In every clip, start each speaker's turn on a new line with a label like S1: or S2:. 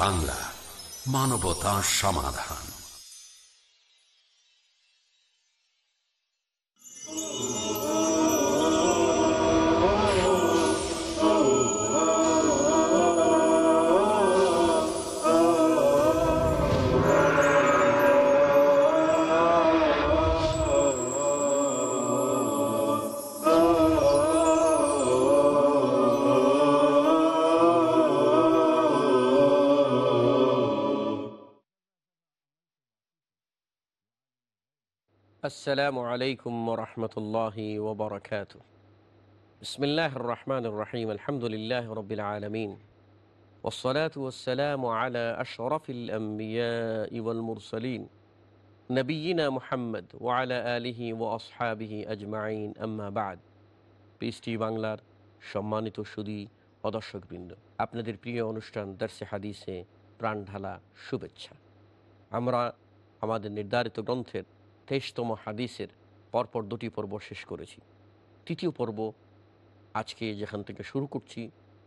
S1: বাংলা মানবতা সমাধান।
S2: السلام عليكم ورحمة الله وبركاته بسم الله الرحمن الرحيم الحمد لله رب العالمين والصلاة والسلام على أشرف الأنبياء والمرسلين نبينا محمد وعلى آله وأصحابه أجمعين أما بعد পিএসটি বাংলার সম্মানিত সুদী ও দর্শকবৃন্দ আপনাদের প্রিয় অনুষ্ঠান দর্শে হাদিসে প্রাণ ঢালা শুভেচ্ছা আমরা আমাদের নির্ধারিত গ্রন্থের তেইশতম হাদিসের পরপর দুটি পর্ব শেষ করেছি। তৃতীয় পর্ব আজকে যেখান থেকে শুরু করছি,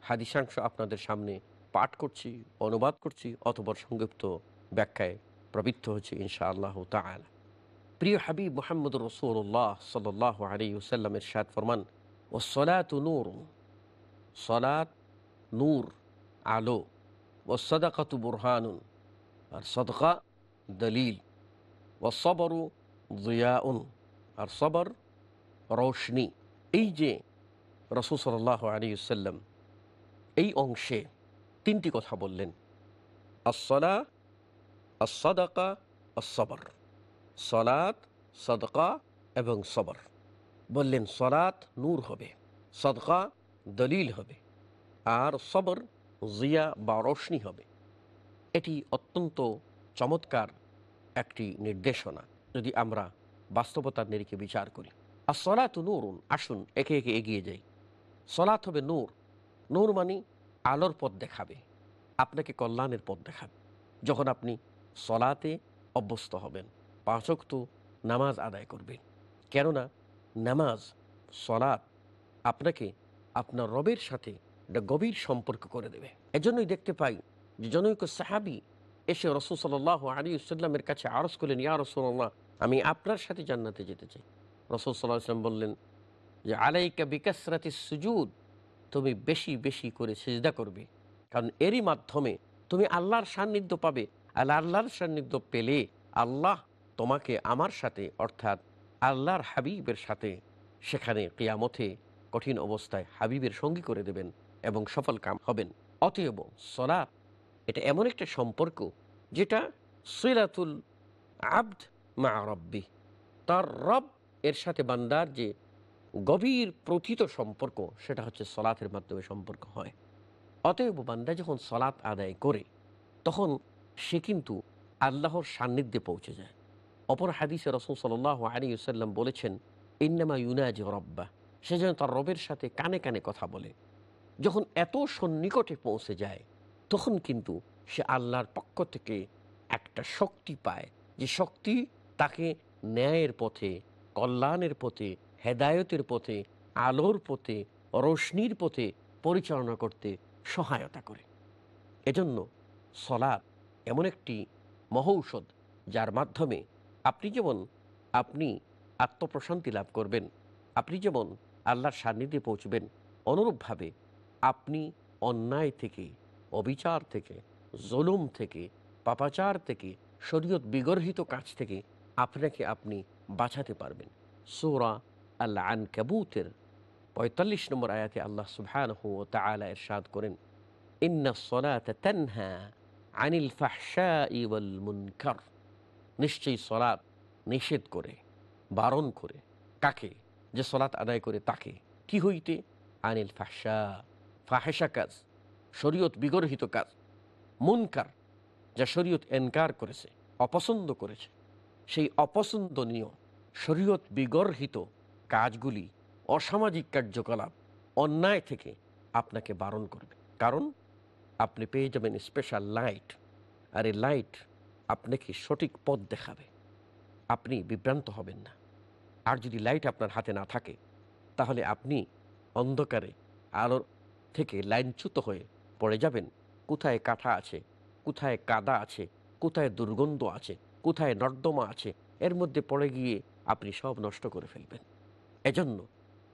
S2: হাদিসাংশ আপনাদের সামনে পাঠ করছি, অনুবাদ করছি অথবা সংযুক্ত ব্যাখ্যায় প্রবৃত্ত হচ্ছে ইনশা আল্লাহ তালা প্রিয় হাবিব মোহাম্মদ রসুল্লাহ সাল্লাহ আলী ওসাল্লামের ফরমান ও সলাত নূর সলাত, নূর, আলো ও সদাকাতু বুরহানুন, আর সদকা, দলিল ও সবরু জিয়াউন আর সবর রোশনি। এই যে রসুল সাল্লাহ আলী সাল্লাম এই অংশে তিনটি কথা বললেন। আসলা আসদাকা আসবর সলাত, সদকা এবং সবর। বললেন, সলাত নূর হবে, সদকা দলিল হবে, আর সবর জিয়া বা রোশনি হবে। এটি অত্যন্ত চমৎকার একটি নির্দেশনা। যদি আমরা বাস্তবতার নিরিখে বিচার করি। আর সলাত নূরুন, আসুন, একে একে এগিয়ে যাই। সলাত হবে নূর। নূর মানে আলোর পথ দেখাবে, আপনাকে কল্যাণের পথ দেখাবে। যখন আপনি সলাতে অভ্যস্ত হবেন পাঁচক্ত নামাজ আদায় করবেন। কেননা নামাজ, সলাৎ আপনাকে আপনার রবের সাথে একটা গভীর সম্পর্ক করে দেবে। এজন্যই দেখতে পাই যে জনৈক সাহাবি এসে রসুল সাল আলী সাল্লামের কাছে আরস করলেন, ইয়া রসুল্লাহ আমি আপনার সাথে জান্নাতে যেতে চাই। রসুল সাল্লাহ আসলাম বললেন যে, আলাইকা বিকাশরাতি সুজুদ। তুমি বেশি বেশি করে সেজদা করবে। কারণ এরই মাধ্যমে তুমি আল্লাহর সান্নিধ্য পাবে। আর আল্লাহর সান্নিধ্য পেলে আল্লাহ তোমাকে আমার সাথে, অর্থাৎ আল্লাহর হাবিবের সাথে সেখানে কেয়ামতে কঠিন অবস্থায় হাবিবের সঙ্গী করে দেবেন এবং সফল কাম হবেন। অতএব সলাৎ, এটা এমন একটা সম্পর্ক যেটা সিলাতুল আব্দ মা রব্বি। তার রব এর সাথে বান্দার যে গভীর প্রথিত সম্পর্ক, সেটা হচ্ছে সলাতের মাধ্যমে সম্পর্ক হয়। অতএব বান্দা যখন সলাৎ আদায় করে, তখন সে কিন্তু আল্লাহর সান্নিধ্যে পৌঁছে যায়। অপর হাদিসে রসুল সাল আলী সাল্লাম বলেছেন, ইন্নামা ইউনাজ রব্বা সে যেন তার রবের সাথে কানে কানে কথা বলে। যখন এত সন্নিকটে পৌঁছে যায়, তখন কিন্তু সে আল্লাহর পক্ষ থেকে একটা শক্তি পায়। যে শক্তি তাকে ন্যায়ের পথে, কল্যাণের পথে, হেদায়তের পথে, আলোর পথে, রোশনির পথে পরিচালনা করতে সহায়তা করে। এজন্য সলাদ এমন একটি মহৌষধ যার মাধ্যমে আপনি যেমন আপনি আত্মপ্রশান্তি লাভ করবেন, আপনি যেমন আল্লাহর সান্নিধ্যে পৌঁছবেন, অনুরূপভাবে আপনি অন্যায় থেকে, অবিচার থেকে, জুলুম থেকে, পাপাচার থেকে, শরীয়ত বিগর্হিত কাজ থেকে আপনাকে আপনি বাঁচাতে পারবেন। সোরা আল্লাহ আন কাবুতের পঁয়তাল্লিশ নম্বর আয়াতে আল্লাহ সুবহান হু তালা এরশাদ করেন আনিল মুনকার। নিশ্চয়ই সলাৎ নিষেধ করে, বারণ করে। কাকে? যে সলাৎ আদায় করে তাকে। কি হইতে? আনিল ফাহশা ফাহেসা কাজ, শরীয়ত বিগর্হিত কাজ, মুনকার, যা শরীয়ত এনকার করেছে, অপছন্দ করেছে। সেই অপছন্দনীয়, শরীয়ত বিগর্হিত কাজগুলি, অসামাজিক কার্যকলাপ অন্যায় থেকে আপনাকে বারণ করবে। কারণ আপনি পেয়ে যাবেন স্পেশাল লাইট আর এই লাইট আপনাকে সঠিক পথ দেখাবে। আপনি বিভ্রান্ত হবেন না। আর যদি লাইট আপনার হাতে না থাকে, তাহলে আপনি অন্ধকারে আলোর থেকে লাইনচ্যুত হয়ে পড়ে যাবেন। কোথায় কাঠা আছে, কোথায় কাদা আছে, কোথায় দুর্গন্ধ আছে কোথায় নর্দমা আছে, এর মধ্যে পড়ে গিয়ে আপনি সব নষ্ট করে ফেলবেন। এজন্য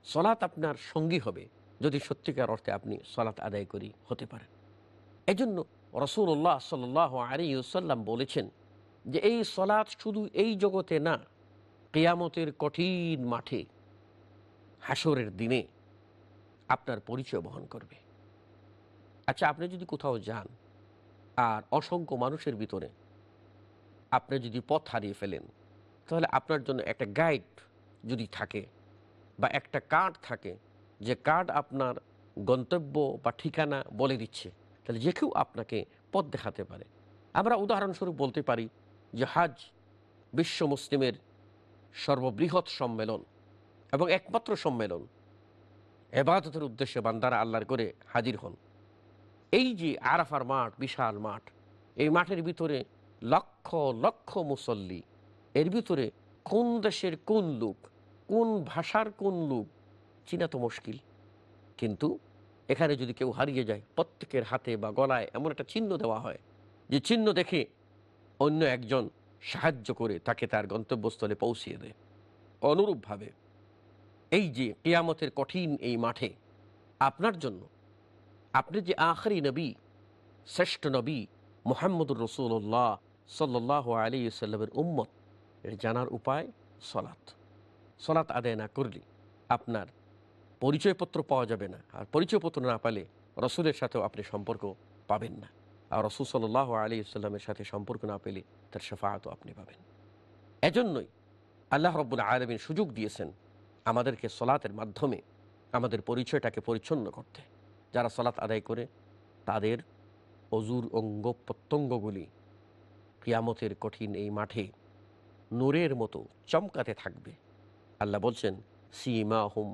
S2: সলাৎ আপনার সঙ্গী হবে, যদি সত্যিকার অর্থে আপনি সলাৎ আদায় করি হতে পারেন। এজন্য রসুল্লাহ সাল আলিউসাল্লাম বলেছেন যে, এই সলাৎ শুধু এই জগতে না, কেয়ামতের কঠিন মাঠে হাসরের দিনে আপনার পরিচয় বহন করবে। আচ্ছা আপনি যদি কোথাও যান আর অসংখ্য মানুষের ভিতরে আপনি যদি পথ হারিয়ে ফেলেন, তাহলে আপনার জন্য একটা গাইড যদি থাকে বা একটা কার্ড থাকে, যে কার্ড আপনার গন্তব্য বা ঠিকানা বলে দিচ্ছে, তাহলে যে কেউ আপনাকে পথ দেখাতে পারে। আমরা উদাহরণস্বরূপ বলতে পারি যে হাজ বিশ্ব মুসলিমের সর্ববৃহৎ সম্মেলন এবং একমাত্র সম্মেলন। এবাদতের উদ্দেশ্যে বান্দারা আল্লাহর করে হাজির হন। এই যে আরাফার মাঠ, বিশাল মাঠ, এই মাঠের ভিতরে লক্ষ লক্ষ মুসল্লি। এর ভিতরে কোন দেশের কোন লোক, কোন ভাষার কোন লোক চিনা তো মুশকিল। কিন্তু এখানে যদি কেউ হারিয়ে যায়, প্রত্যেকের হাতে বা গলায় এমন একটা চিহ্ন দেওয়া হয়। যে চিহ্ন দেখে অন্য একজন সাহায্য করে তাকে তার গন্তব্যস্থলে পৌঁছিয়ে দেয়। অনুরূপভাবে এই যে কেয়ামতের কঠিন এই মাঠে, আপনার জন্য আপনি যে আখরি নবী, শ্রেষ্ঠ নবী মোহাম্মদুর রসুল্লাহ সাল্লাহ আলী সাল্লামের উম্মত, এর জানার উপায় সলাৎ। সলাৎ আদায় না করলে আপনার পরিচয়পত্র পাওয়া যাবে না। আর পরিচয়পত্র না পেলে রসুলের সাথেও আপনি সম্পর্ক পাবেন না। আর রসুল সাল্লাহ আলী ইসলামের সাথে সম্পর্ক না পেলে তার শেফাহাতও আপনি পাবেন। এজন্যই আল্লাহ রব্বুল আলমিন সুযোগ দিয়েছেন আমাদেরকে সলাতের মাধ্যমে আমাদের পরিচয়টাকে পরিচ্ছন্ন করতে। যারা সলাৎ আদায় করে, তাদের অজুর অঙ্গ প্রত্যঙ্গগুলি কিয়ামতের কঠিন এই মাঠে নূরের মতো চমকাতে থাকবে। আল্লাহ বলছেন সিমা হুম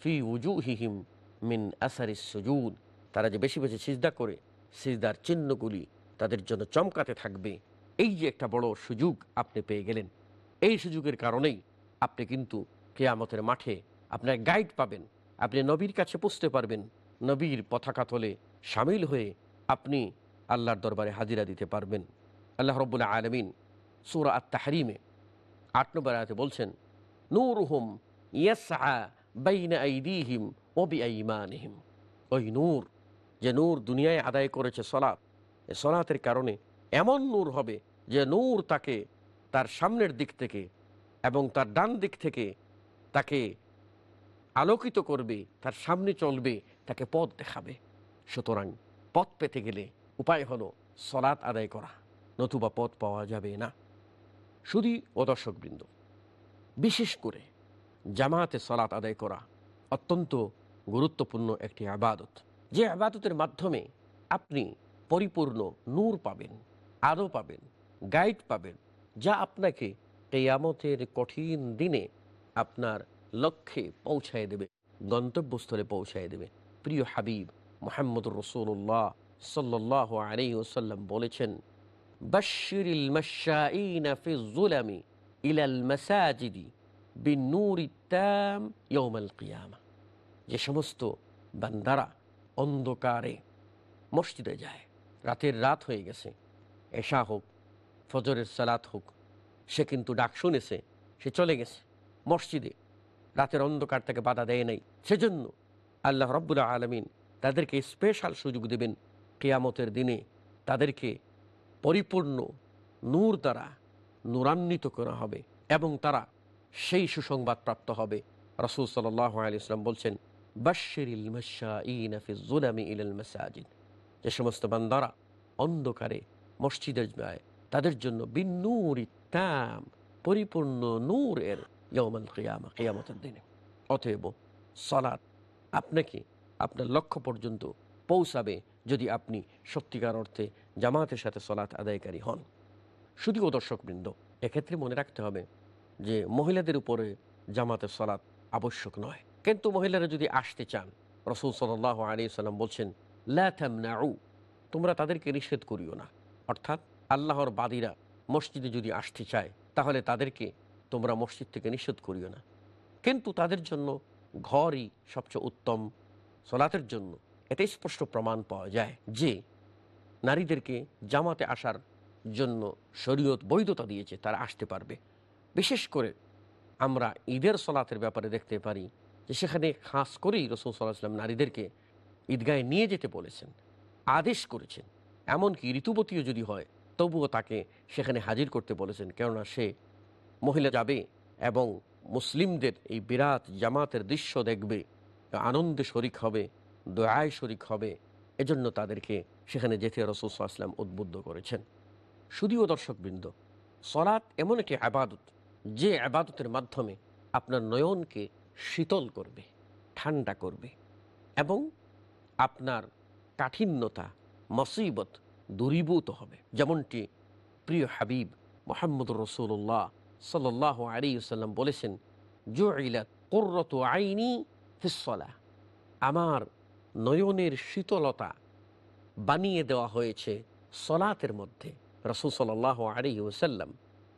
S2: ফি উজু হিহিম মিন আসারিস সুজুদ। তারা যে বেশি বেশি সিজদা করে, সিজদার চিহ্নগুলি তাদের জন্য চমকাতে থাকবে। এই যে একটা বড় সুযোগ আপনি পেয়ে গেলেন। এই সুযোগের কারণেই আপনি কিন্তু কেয়ামতের মাঠে আপনার গাইড পাবেন। আপনি নবীর কাছে পুষতে পারবেন। নবীর পতাকা তলে সামিল হয়ে আপনি আল্লাহর দরবারে হাজিরা দিতে পারবেন। আল্লাহ রব্বুল্লাহ আলমিন সুরা আত তাহরিমে আট নম্বর আয়াতে বলছেন নূর হুম ইয়াসা বাইনা ওই নূর, যে নূর দুনিয়ায় আদায় করেছে সলাৎ, এ সলাতের কারণে এমন নূর হবে যে নূর তাকে তার সামনের দিক থেকে এবং তার ডান দিক থেকে তাকে আলোকিত করবে, তার সামনে চলবে, তাকে পথ দেখাবে। সুতরাং পথ পেতে গেলে উপায় হলো সলাৎ আদায় করা। নতুবা পথ পাওয়া যাবে না। শুধু ও দর্শকবৃন্দ, বিশেষ করে জামাতে সলাৎ আদায় করা অত্যন্ত গুরুত্বপূর্ণ একটি আবাদত। যে আবাদতের মাধ্যমে আপনি পরিপূর্ণ নূর পাবেন, আলো পাবেন, গাইড পাবেন, যা আপনাকে কেয়ামতের কঠিন দিনে আপনার লক্ষ্যে পৌঁছায় দেবে, গন্তব্যস্থলে পৌঁছায় দেবে। প্রিয় হাবিব মোহাম্মদ রসুল্লাহ সাল্লাহ আলী ওসাল্লাম বলেছেন বাশিরিল মশাইনা ফি জুলামি ইলাল মাসাজিদি বিনুর ইত্তাম ইয়ৌমাল কিয়ামা যে সমস্ত বান্দারা অন্ধকারে মসজিদে যায়, রাতের রাত হয়ে গেছে, এশা হোক, ফজরের সালাত হোক, সে কিন্তু ডাক শুনেছে, সে চলে গেছে মসজিদে। রাতের অন্ধকার তাকে বাধা দেয় নাই। সেজন্য আল্লাহ রব্বুল আলমিন তাদেরকে স্পেশাল সুযোগ দেবেন। কেয়ামতের দিনে তাদেরকে পরিপূর্ণ নূর দ্বারা নূরান্বিত করা হবে এবং তারা সেই সুসংবাদ প্রাপ্ত হবে। রসুল সাল্লাহ আলি ইসলাম বলছেন বাশিরিল যে সমস্ত বান্দারা অন্ধকারে মসজিদে যায় তাদের জন্য বিন্নুর ইত্তাম পরিপূর্ণ নূরের ইয়মাল কিয়ামা, কিয়ামতের দিনে। অতএব সলাৎ আপনাকে আপনার লক্ষ্য পর্যন্ত পৌঁছাবে যদি আপনি সত্যিকার অর্থে জামাতের সাথে সলাৎ আদায়কারী হন। শুধুও দর্শকবৃন্দ, এক্ষেত্রে মনে রাখতে হবে যে মহিলাদের উপরে জামাতের সলাৎ আবশ্যক নয়। কিন্তু মহিলারা যদি আসতে চান, রসুল সাল্লাহ আলী সাল্লাম বলছেন লাউ তোমরা তাদেরকে নিষেধ করিও না। অর্থাৎ আল্লাহর বাদীরা মসজিদে যদি আসতে চায়, তাহলে তাদেরকে তোমরা মসজিদ থেকে নিষেধ করিও না। কিন্তু তাদের জন্য ঘরই সবচেয়ে উত্তম সলাতের জন্য। এতে স্পষ্ট প্রমাণ পাওয়া যায় যে নারীদেরকে জামাতে আসার জন্য শরীয়ত বৈধতা দিয়েছে, তারা আসতে পারবে। বিশেষ করে আমরা ঈদের সলাতের ব্যাপারে দেখতে পারি যে সেখানে খাস করেই রসুল সাল্লাহ সাল্লাম নারীদেরকে ঈদগাহে নিয়ে যেতে বলেছেন, আদেশ করেছেন। এমনকি ঋতুবতীও যদি হয়, তবুও তাকে সেখানে হাজির করতে বলেছেন, কেননা সে মহিলা যাবে এবং মুসলিমদের এই বিরাট জামাতের দৃশ্য দেখবে, আনন্দে শরিক হবে, দয়ায় শরিক হবে, এজন্য তাদেরকে সেখানে যেতে রসুল সাল্লাম উদ্বুদ্ধ করেছেন। শুধুও দর্শকবৃন্দ, সলাৎ এমন একটি আবাদত, যে আবাদতের মাধ্যমে আপনার নয়নকে শীতল করবে, ঠান্ডা করবে এবং আপনার কাঠিন্যতা, মসিবত দূরীভূত হবে। যেমনটি প্রিয় হাবিব মোহাম্মদ রসুল্লাহ সাল্লাহ আলী সাল্লাম বলেছেন, জুইলাত কোর্রত আইনি ফিসলা আমার নয়নের শীতলতা বানিয়ে দেওয়া হয়েছে সলাতের মধ্যে। রসুল সাল্লাহ আলী ওসাল্লাম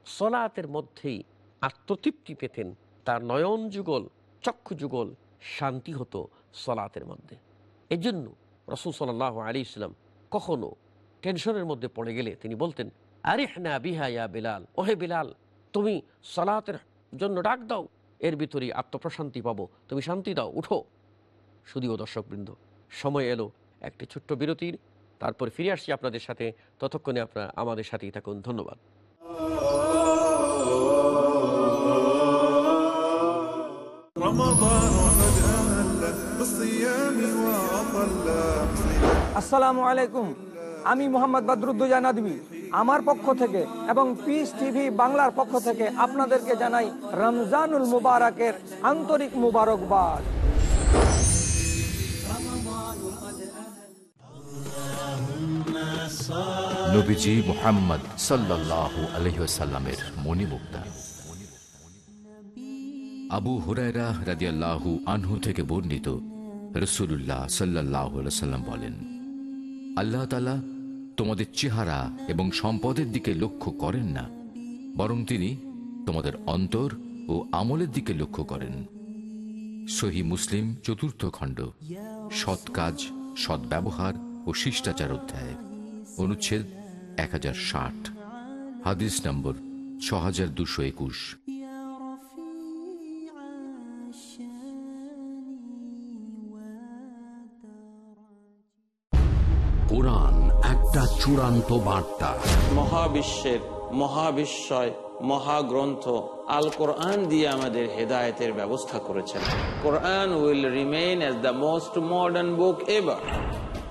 S2: সলাতের মধ্যেই আত্মতৃপ্তি পেতেন, তার নয়ন যুগল, চক্ষু যুগল শান্তি হতো সলাতের মধ্যে। এজন্য রসুল সাল্লাহ আলী ইসলাম কখনো টেনশনের মধ্যে পড়ে গেলে তিনি বলতেন আরে না বিহা ইয়া বিলাল, ওহে বিলাল, তুমি সলাতের জন্য ডাক দাও, এর ভিতরেই আত্মপ্রশান্তি পাবো, তুমি শান্তি দাও, উঠো। শুধুও দর্শকবৃন্দ, সময় এলো একটি ছোট্ট বিরতির তারপর ফিরে আসছি আপনাদের সাথে। ততক্ষণে আপনারা আমাদের সাথেই থাকুন। ধন্যবাদ।
S3: আসসালামু আলাইকুম। আমি মোহাম্মদ বাদরুদ্দোজা নাদবি। আমার পক্ষ থেকে এবং পিস টিভি বাংলার পক্ষ থেকে আপনাদেরকে জানাই রমজানুল মুবারকের আন্তরিক মুবারকবাদ।
S4: নবীজি মোহাম্মদ সাল্লাহ আলহ্লামের মণিমুক্তা। আবু হুরায়রা রাদিয়াল্লাহু আনহু থেকে বর্ণিত রসুল্লাহ সাল্লাহ সাল্লাম বলেন, আল্লাহ তালা তোমাদের চেহারা এবং সম্পদের দিকে লক্ষ্য করেন না, বরং তিনি তোমাদের অন্তর ও আমলের দিকে লক্ষ্য করেন। সহি মুসলিম চতুর্থ খণ্ড, সৎ কাজ, সৎ ব্যবহার ও শিষ্টাচার অধ্যায়, অনুচ্ছেদ এক হাজার ষাট। হাদিস নম্বর ছ হাজার দুশো একুশ।
S1: কোরআন একটা চূড়ান্ত বার্তা।
S5: মহাবিশ্বের মহাবিস্ময় মহাগ্রন্থ আল কোরআন দিয়ে আমাদের হেদায়েতের ব্যবস্থা করেছেন। Quran will remain as the most modern book ever.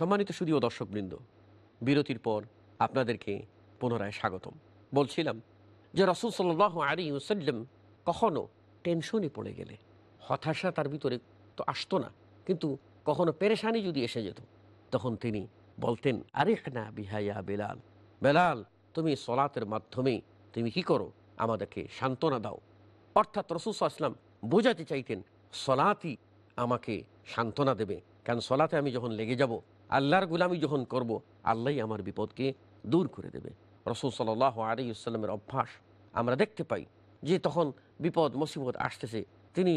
S2: সম্মানিত সুদীয় দর্শকবৃন্দ, বিরতির পর আপনাদেরকে পুনরায় স্বাগতম। বলছিলাম যে রসুল সাল আলী ওসাল্লাম কখনো টেনশনে পড়ে গেলে, হতাশা তার ভিতরে তো আসতো না, কিন্তু কখনো পেরেশানি যদি এসে যেত, তখন তিনি বলতেন আরে না বিহাইয়া বেলাল। বেলাল, তুমি সলাতের মাধ্যমে তুমি কি করো? আমাদেরকে সান্ত্বনা দাও। অর্থাৎ রসুল আসলাম বোঝাতে চাইতেন, সলাতই আমাকে সান্ত্বনা দেবে। কারণ সলাতে আমি যখন লেগে যাব আল্লাহর গুলামি যখন করব, আল্লাহই আমার বিপদকে দূর করে দেবে। রসুল সাল আলী ইসলামের অভ্যাস আমরা দেখতে পাই যে তখন বিপদ, মুসিবত আসতেছে। তিনি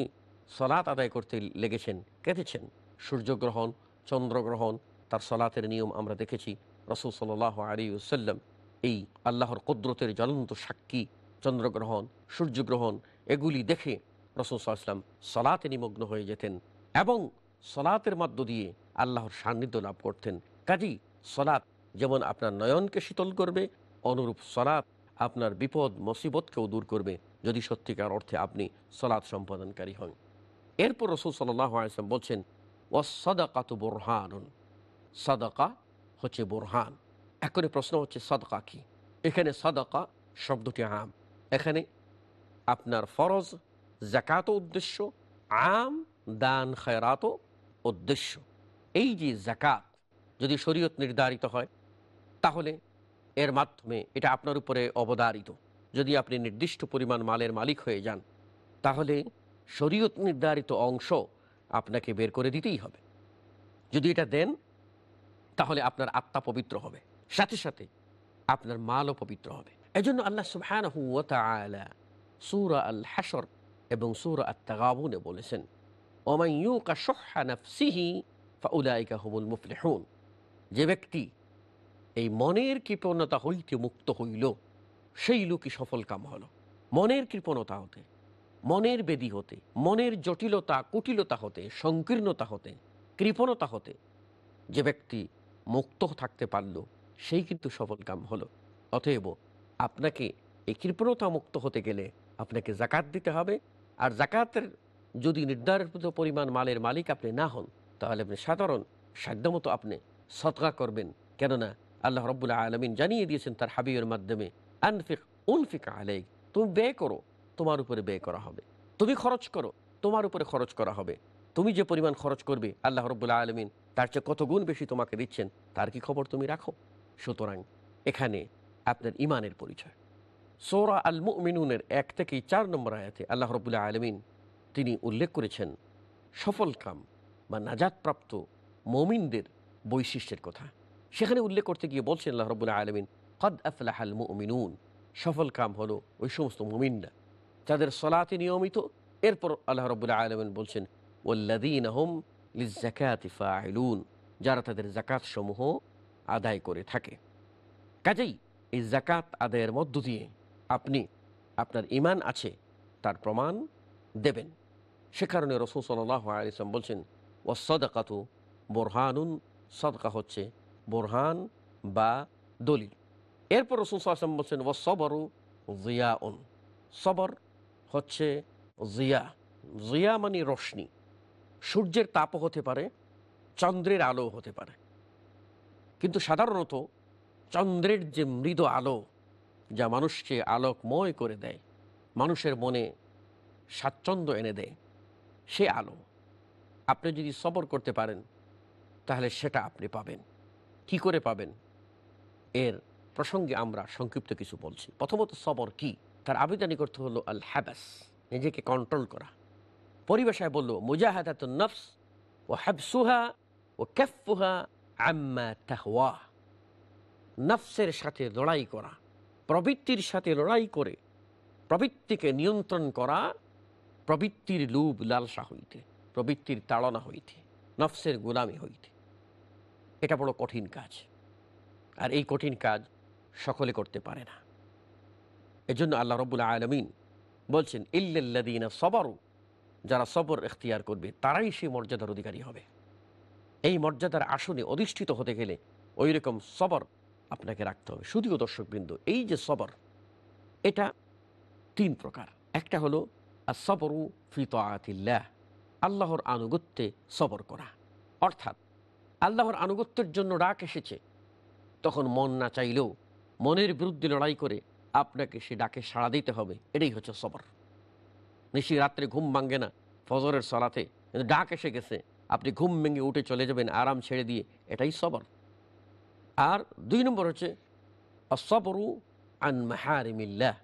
S2: সলাত আদায় করতে লেগেছেন, কেঁদেছেন। সূর্যগ্রহণ চন্দ্রগ্রহণ তার সলাতের নিয়ম আমরা দেখেছি। রসুল সাল আলী সাল্লাম এই আল্লাহর কুদরতের জ্বলন্ত সাক্ষী চন্দ্রগ্রহণ সূর্যগ্রহণ এগুলি দেখে রসুল সাল্লাম সলাতে নিমগ্ন হয়ে যেতেন এবং সলাতের মধ্য দিয়ে আল্লাহর সান্নিধ্য লাভ করতেন। কাজী সলাৎ যেমন আপনার নয়নকে শীতল করবে, অনুরূপ সলাৎ আপনার বিপদ, মুসিবতকেও দূর করবে, যদি সত্যিকার অর্থে আপনি সলাৎ সম্পাদনকারী হন। এরপর রসুল সাল্লাম বলছেন ও সদাকা তো বোরহানুন। সদাকা হচ্ছে বোরহান। এখন প্রশ্ন হচ্ছে, সদকা কি? এখানে সদাকা শব্দটি আম। এখানে আপনার ফরজ জাকাত উদ্দেশ্য, আম, দান, খায়রাতও উদ্দেশ্য। এই যে জাকাত যদি শরীয়ত নির্ধারিত হয়, তাহলে এর মাধ্যমে এটা আপনার উপরে অবদারিত যদি আপনি নির্দিষ্ট পরিমাণ মালের মালিক হয়ে যান, তাহলে শরীয়ত নির্ধারিত অংশ আপনাকে বের করে দিতেই হবে। যদি এটা দেন, তাহলে আপনার আত্মা পবিত্র হবে। সাথে সাথে আপনার মালও পবিত্র হবে। এজন্য আল্লাহ সুহান সূরা আল হাশর এবং সূরা আত-তাগাবুনে বলেছেন ইউকা শুহহা নাফসিহি ফাউলাইকা হুমুল মুফলিহুন। যে ব্যক্তি এই মনের কৃপণতা হইতে মুক্ত হইল, সেই লোকই সফল কাম হলো। মনের কৃপণতা হতে, মনের বেদি হতে, মনের জটিলতা, কুটিলতা হতে, সংকীর্ণতা হতে, কৃপণতা হতে, যে ব্যক্তি মুক্ত থাকতে পারল, সেই কিন্তু সফল কাম হলো। অতএব আপনাকে এই কৃপণতা মুক্ত হতে গেলে আপনাকে জাকাত দিতে হবে। আর জাকাতের যদি নির্ধারিত পরিমাণ মালের মালিক আপনি না হন তাহলে আপনি সাধারণ সাধ্যমতো আপনি সৎকা করবেন। কেননা আল্লাহ রব্বুল্লাহ আলমিন জানিয়ে দিয়েছেন তার হাবিবের মাধ্যমে, আনফিক, উনফিক আলেক তুমি ব্যয় করো, তোমার উপরে ব্যয় করা হবে। তুমি খরচ করো, তোমার উপরে খরচ করা হবে। তুমি যে পরিমাণ খরচ করবে, আল্লাহ রব্বুল্লাহ আলমিন তার চেয়ে কত গুণ বেশি তোমাকে দিচ্ছেন, তার কি খবর তুমি রাখো? সুতরাং এখানে আপনার ইমানের পরিচয়। সোরা আল মুমিনুনের এক থেকে চার নম্বর আয়াতে আল্লাহ রবুল্লাহ আলমিন তিনি উল্লেখ করেছেন, সফল কাম বা নাজাদপ্রাপ্ত মমিনদের বৈশিষ্ট্যের কথা। সেখানে উল্লেখ করতে গিয়ে বলছেন, আল্লাহ রবুল্লাহ আলমিন, কদ আফলাহ আল মুমিনুন সফল কাম হলো ওই সমস্ত মুমিনরা। যাদের সলাতে নিয়মিত, এরপর আল্লাহ রবুল্লাহ আলমিন বলছেন ওল্লাদিন আহম লিজাকাতি ফাইলুন যারা তাদের জাকাত সমূহ আদায় করে থাকে। কাজেই এই জাকাত আদায়ের মধ্য দিয়ে আপনি আপনার ইমান আছে, তার প্রমাণ দেবেন। সে কারণে রসুল সাল্লাহ আলিয়াম বলছেন ও সদকাতু বোরহানুন, সদকা হচ্ছে বোরহান বা দলিল। এরপর রসুল সাল্লাম বলছেন ও সবরু জিয়াউন। সবর হচ্ছে জিয়া। জিয়া মানে রশ্মি সূর্যের তাপও হতে পারে, চন্দ্রের আলো হতে পারে। কিন্তু সাধারণত চন্দ্রের যে মৃদু আলো, যা মানুষকে আলোকময় করে দেয়, মানুষের মনে স্বাচ্ছন্দ্য এনে দেয়, সে আলো। আপনি যদি সবর করতে পারেন, তাহলে সেটা আপনি পাবেন। কি করে পাবেন? এর প্রসঙ্গে আমরা সংক্ষিপ্ত কিছু বলছি। প্রথমত, সবর কি? তার আবেদনী করতে হলো আল হ্যাবাস নিজেকে কন্ট্রোল করা। পরিবেশায় বলল মুজাহাদাত নফস ও হ্যাবসুহা ও ক্যাফুহা আম্মা তাহওয়া। নফসের সাথে লড়াই করা, প্রবৃত্তির সাথে লড়াই করে, প্রবৃত্তিকে নিয়ন্ত্রণ করা, প্রবৃত্তির লুব লালসা হইতে। প্রবৃত্তির তাড়না হইতে, নফসের গোলামি হইতে। এটা বড় কঠিন কাজ। আর এই কঠিন কাজ সকলে করতে পারে না। এজন্য আল্লাহ রবুল্লা আলমিন বলছেন ইল্লাদিনা সবরু যারা সবর এখতিয়ার করবে, তারাই সেই মর্যাদার অধিকারী হবে। এই মর্যাদার আসনে অধিষ্ঠিত হতে গেলে ওই রকম সবর আপনাকে রাখতে হবে। শুধুও দর্শকবৃন্দ, এই যে সবর, এটা তিন প্রকার। একটা হলো সবরু ফিতাতিল্লাহ আল্লাহর আনুগত্যে সবর করা। অর্থাৎ আল্লাহর আনুগত্যের জন্য ডাক এসেছে। তখন মন না চাইলেও মনের বিরুদ্ধে লড়াই করে আপনাকে সে ডাকে সাড়া দিতে হবে। এটাই হচ্ছে সবর। নিশি রাত্রে ঘুম ভাঙ্গে না, ফজরের সলাতে। কিন্তু ডাক এসে গেছে, আপনি ঘুম ভেঙে উঠে চলে যাবেন, আরাম ছেড়ে দিয়ে। এটাই সবর। আর দুই নম্বর হচ্ছে অসবরু আন মাহারিমিল্লাহ।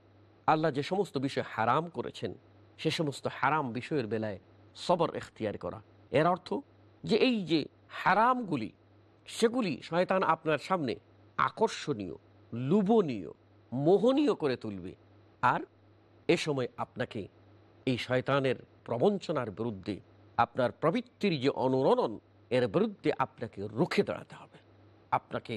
S2: আল্লাহ যে সমস্ত বিষয় হারাম করেছেন, সে সমস্ত হারাম বিষয়ের বেলায় সবর এখতিয়ার করা। এর অর্থ যে এই যে হারামগুলি, সেগুলি শয়তান আপনার সামনে আকর্ষণীয়, লুবনীয়, মোহনীয় করে তুলবে। আর এ সময় আপনাকে এই শয়তানের প্রবঞ্চনার বিরুদ্ধে, আপনার প্রবৃত্তির যে অনুরণন, এর বিরুদ্ধে আপনাকে রুখে দাঁড়াতে হবে। আপনাকে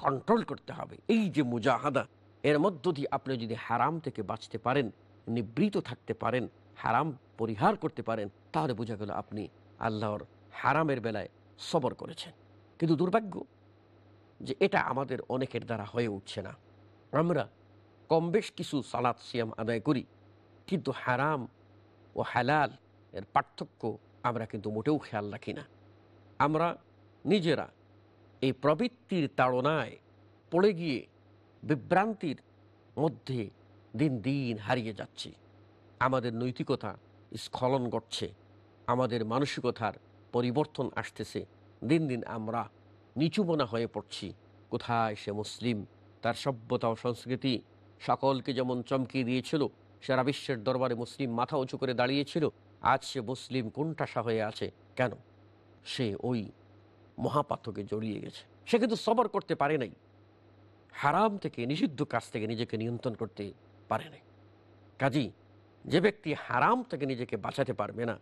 S2: কন্ট্রোল করতে হবে। এই যে মুজাহাদা, এর মধ্য দিয়ে আপনি যদি হারাম থেকে বাঁচতে পারেন, নিবৃত থাকতে পারেন হারাম পরিহার করতে পারেন, তাহলে বোঝা গেল আপনি আল্লাহর হারামের বেলায় সবর করেছেন। কিন্তু দুর্ভাগ্য যে এটা আমাদের অনেকের দ্বারা হয়ে উঠছে না। আমরা কম বেশ কিছু সালাদ সিয়াম আদায় করি, কিন্তু হারাম ও হালাল এর পার্থক্য আমরা কিন্তু মোটেও খেয়াল রাখি না। আমরা নিজেরা এই প্রবৃত্তির তাড়নায় পড়ে গিয়ে বিভ্রান্তির মধ্যে দিন দিন হারিয়ে যাচ্ছি। আমাদের নৈতিকতা স্খলন ঘটছে, আমাদের মানসিকতার পরিবর্তন আসতেছে, দিন দিন আমরা নিচুমনা হয়ে পড়ছি। কোথায় সে মুসলিম? তার সভ্যতা ও সংস্কৃতি সকলকে যেমন চমকিয়ে দিয়েছিল, সারা বিশ্বের দরবারে মুসলিম মাথা উঁচু করে দাঁড়িয়েছিল, আজ সে মুসলিম কোনটাসা হয়ে আছে কেন? সে ওই মহাপাত্রকে জড়িয়ে গেছে। সে কিন্তু সবর করতে পারে নাই। হারাম থেকে, নিষিদ্ধ কাজ থেকে নিজেকে নিয়ন্ত্রণ করতে পারে নাই। কাজী যে ব্যক্তি হারাম থেকে নিজেকে বাঁচাতে পারবে না,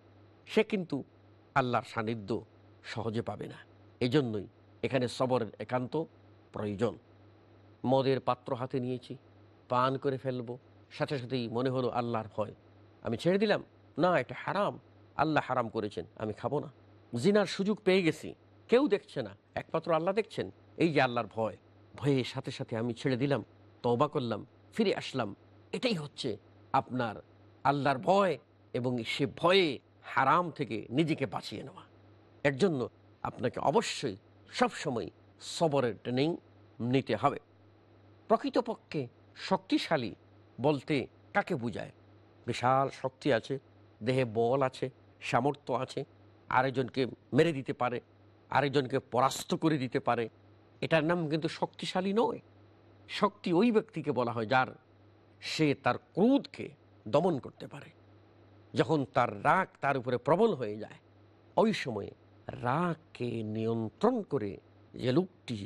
S2: সে কিন্তু আল্লাহর সান্নিধ্য সহজে পাবে না। এজন্যই এখানে সবরের একান্ত প্রয়োজন। মদের পাত্র হাতে নিয়েছি, পান করে ফেলব, সাথে সাথেই মনে হলো আল্লাহর ভয়। আমি ছেড়ে দিলাম, না, এটা হারাম, আল্লাহ হারাম করেছেন, আমি খাব না। জিনার সুযোগ পেয়ে গেছি, কেউ দেখছে না, একমাত্র আল্লাহ দেখছেন, এই যে আল্লাহর ভয়। ভয়ের সাথে সাথে আমি ছেড়ে দিলাম, তওবা করলাম, ফিরে আসলাম, এটাই হচ্ছে আপনার আল্লাহর ভয় এবং সে ভয়ে হারাম থেকে নিজেকে বাঁচিয়ে নেওয়া। এর জন্য আপনাকে অবশ্যই সবসময় সবরের ট্রেনিং নিতে হবে। প্রকৃতপক্ষে শক্তিশালী বলতে কাকে বোঝায়? বিশাল শক্তি আছে, দেহে বল আছে, সামর্থ্য আছে, আরেকজনকে মেরে দিতে পারে, আরেকজনকে পরাস্ত করে দিতে পারে। এটার নাম কিন্তু শক্তিশালী নয়। শক্তি ওই ব্যক্তিকে বলা হয় যার সে তার ক্রোধকে দমন করতে পারে। যখন তার রাগ তার উপরে প্রবল হয়ে যায়, ওই সময়ে রাগকে নিয়ন্ত্রণ করে যে লোকটি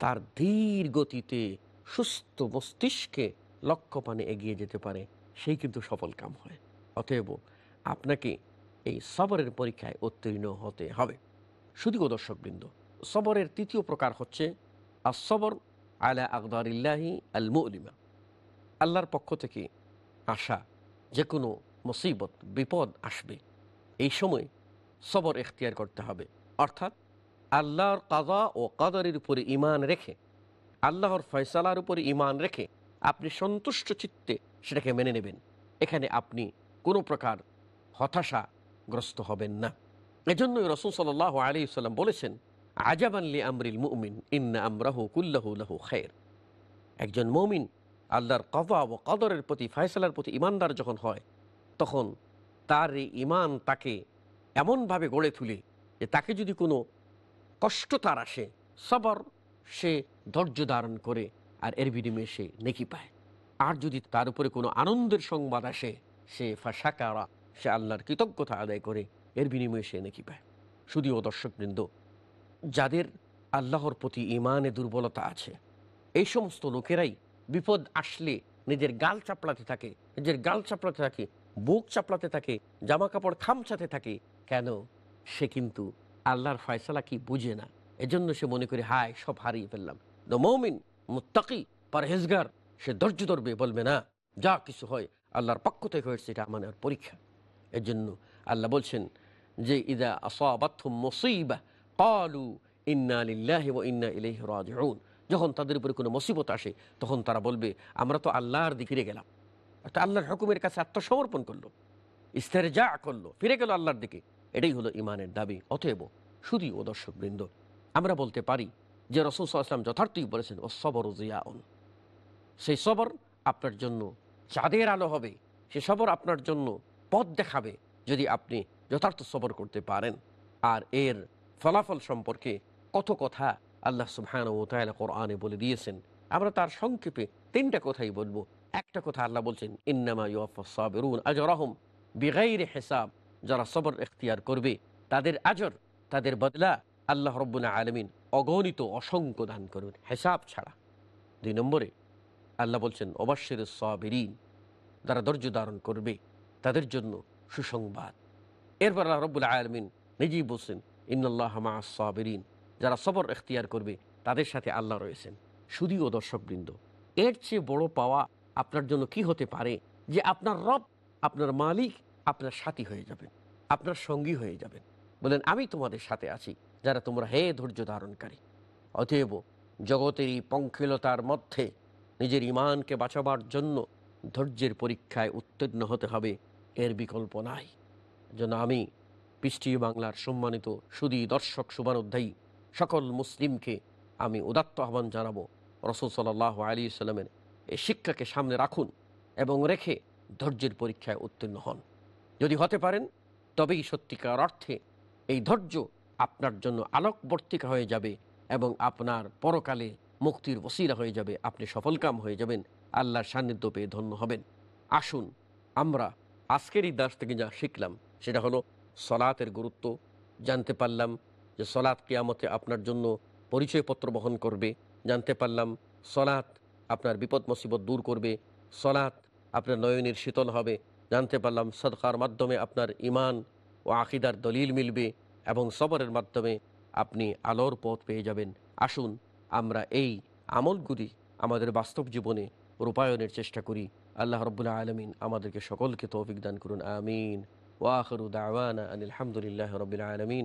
S2: তার ধীর গতিতে সুস্থ মস্তিষ্কে লক্ষ্যপানে এগিয়ে যেতে পারে, সেই কিন্তু সফল কাম হয়। অতএব আপনাকে এই সবরের পরীক্ষায় উত্তীর্ণ হতে হবে। শুধু দর্শকবৃন্দ, সবরের তৃতীয় প্রকার হচ্ছে আসবর আলা আকদারিল্লাহি আল মুলিমা আল্লাহর পক্ষ থেকে আসা যে কোনো মুসিবত, বিপদ আসবে। এই সময় সবর এখতিয়ার করতে হবে। অর্থাৎ আল্লাহর কাজা ও কাদারের উপরে ইমান রেখে, আল্লাহর ফয়সালার উপরে ইমান রেখে আপনি সন্তুষ্ট চিত্তে সেটাকে মেনে নেবেন। এখানে আপনি কোনো প্রকার হতাশাগ্রস্ত হবেন না। এজন্যই রসুল সাল আলী সাল্লাম বলেছেন আজাবানলি আমরিল মুমিন, ইন্না আমরাহু কুল্লাহু লাহু খায়ের। একজন মমিন আল্লাহর কবা ও কদরের প্রতি, ফয়সালার প্রতি ইমানদার যখন হয়, তখন তার এই ইমান তাকে এমনভাবে গড়ে তুলে যে তাকে যদি কোনো কষ্ট তার আসে, সবর সে ধৈর্য ধারণ করে আর এর বিনিময়ে সে নেকি পায়। আর যদি তার উপরে কোনো আনন্দের সংবাদ আসে, সে ফাঁসাকারা সে আল্লাহর কৃতজ্ঞতা আদায় করে, এর বিনিময়ে সে নেকি পায়। শুধুও দর্শকবৃন্দ, যাদের আল্লাহর প্রতি ইমানে দুর্বলতা আছে, এই সমস্ত লোকেরাই বিপদ আসলে নিজের গাল চাপড়াতে থাকে, নিজের গাল চাপড়াতে থাকে, বুক চাপড়াতে থাকে জামা কাপড় খামচাতে থাকে। কেন? সে কিন্তু আল্লাহর ফয়সালা কি বুঝে না। এজন্য সে মনে করে, হায়, সব হারিয়ে ফেললাম। দ্য মৌমিন, মুত্তাকি, পারহেজগার, সে ধৈর্য ধরবে, বলবে না, যা কিছু হয় আল্লাহর পক্ষ থেকে হয়েছে, এটা আমার পরীক্ষা। এর জন্য আল্লাহ বলছেন যে, ইদা আসাবাথুম মুসিবা কালু ইন্না লিল্লাহি ওয়া ইন্না ইলাইহি রাজিউন। যখন তাদের উপরে কোনো মুসিবত আসে, তখন তারা বলবে, আমরা তো আল্লাহর দিকে ফিরে গেলাম। একটা আল্লাহর হুকুমের কাছে আত্মসমর্পণ করল। ইস্তেরজা করল, ফিরে গেল আল্লাহর দিকে। এটাই হলো ইমানের দাবি। অতএব শুধু ও দর্শকবৃন্দ, আমরা বলতে পারি যে রসুল সাল্লাম যথার্থই বলেছেন ও সবর জিয়াউন। সেই সবর আপনার জন্য চাঁদের আলো হবে। সে সবর আপনার জন্য পথ দেখাবে যদি আপনি যথার্থ সবর করতে পারেন। আর এর ফলাফল সম্পর্কে কত কথা আল্লাহ সুবহান ও তাহলে কোরআনে বলে দিয়েছেন। আমরা তার সংক্ষেপে তিনটা কথাই বলব। একটা কথা আল্লাহ বলছেন, ইন্নামা ইউফাসরুন আজরহম বেগাইর হেসাব। যারা সবর এখতিয়ার করবে, তাদের আজর, তাদের বদলা আল্লাহ রব্বুল আলমিন অগণিত অসংখ্য দান করবেন, হেসাব ছাড়া। দুই নম্বরে, আল্লাহ বলছেন অবশ্যের সাবেরিন। যারা ধৈর্য ধারণ করবে, তাদের জন্য সুসংবাদ। এরপর আল্লাহ রব্বুল আলমিন নিজেই বলছেন ইন্নআল্লাহ মা সাবেরিন। যারা সবর এখতিয়ার করবে, তাদের সাথে আল্লাহ রয়েছেন। শুধুও দর্শকবৃন্দ, এর চেয়ে বড় পাওয়া আপনার জন্য কি হতে পারে যে আপনার রব, আপনার মালিক আপনার সাথী হয়ে যাবেন, আপনার সঙ্গী হয়ে যাবেন। বলেন, আমি তোমাদের সাথে আছি, যারা তোমরা হে ধৈর্য ধারণকারী। অতএব জগতের এই পঙ্খিলতার মধ্যে নিজের ইমানকে বাঁচাবার জন্য ধৈর্যের পরীক্ষায় উত্তীর্ণ হতে হবে, এর বিকল্প নাই। যেন আমি পৃষ্টি বাংলার সম্মানিত সুদী দর্শক শুভানুধ্যায়ী সকল মুসলিমকে আমি উদাত্ত আহ্বান জানাব। রসুল সাল্লাহ আলী সাল্লামের এই শিক্ষাকে সামনে রাখুন এবং রেখে ধৈর্যের পরীক্ষায় উত্তীর্ণ হন। যদি হতে পারেন, তবেই সত্যিকার অর্থে এই ধৈর্য আপনার জন্য আলোকবর্তিকা হয়ে যাবে এবং আপনার পরকালে মুক্তির ওসিলা হয়ে যাবে। আপনি সফলকাম হয়ে যাবেন, আল্লাহর সান্নিধ্য পেয়ে ধন্য হবেন। আসুন, আমরা আজকের এই দাস থেকে যা শিখলাম, সেটা হলো সলাতের গুরুত্ব, জানতে পারলাম যে সলাৎ কেয়ামতে আপনার জন্য পরিচয়পত্র বহন করবে। জানতে পারলাম, সলাৎ আপনার বিপদ মুসিবত দূর করবে। সলাৎ আপনার নয়নের শীতল হবে। জানতে পারলাম, সদকার মাধ্যমে আপনার ইমান ও আকিদার দলিল মিলবে এবং সবরের মাধ্যমে আপনি আলোর পথ পেয়ে যাবেন। আসুন, আমরা এই আমলগুলি আমাদের বাস্তব জীবনে রূপায়ণের চেষ্টা করি। আল্লাহ রব্বুল্লাহ আলমিন আমাদেরকে সকলকে তৌফিক দান করুন, আমিন। ওয়াখরু দাওয়ানা আনিল হামদুলিল্লাহ রবিল আলমিন।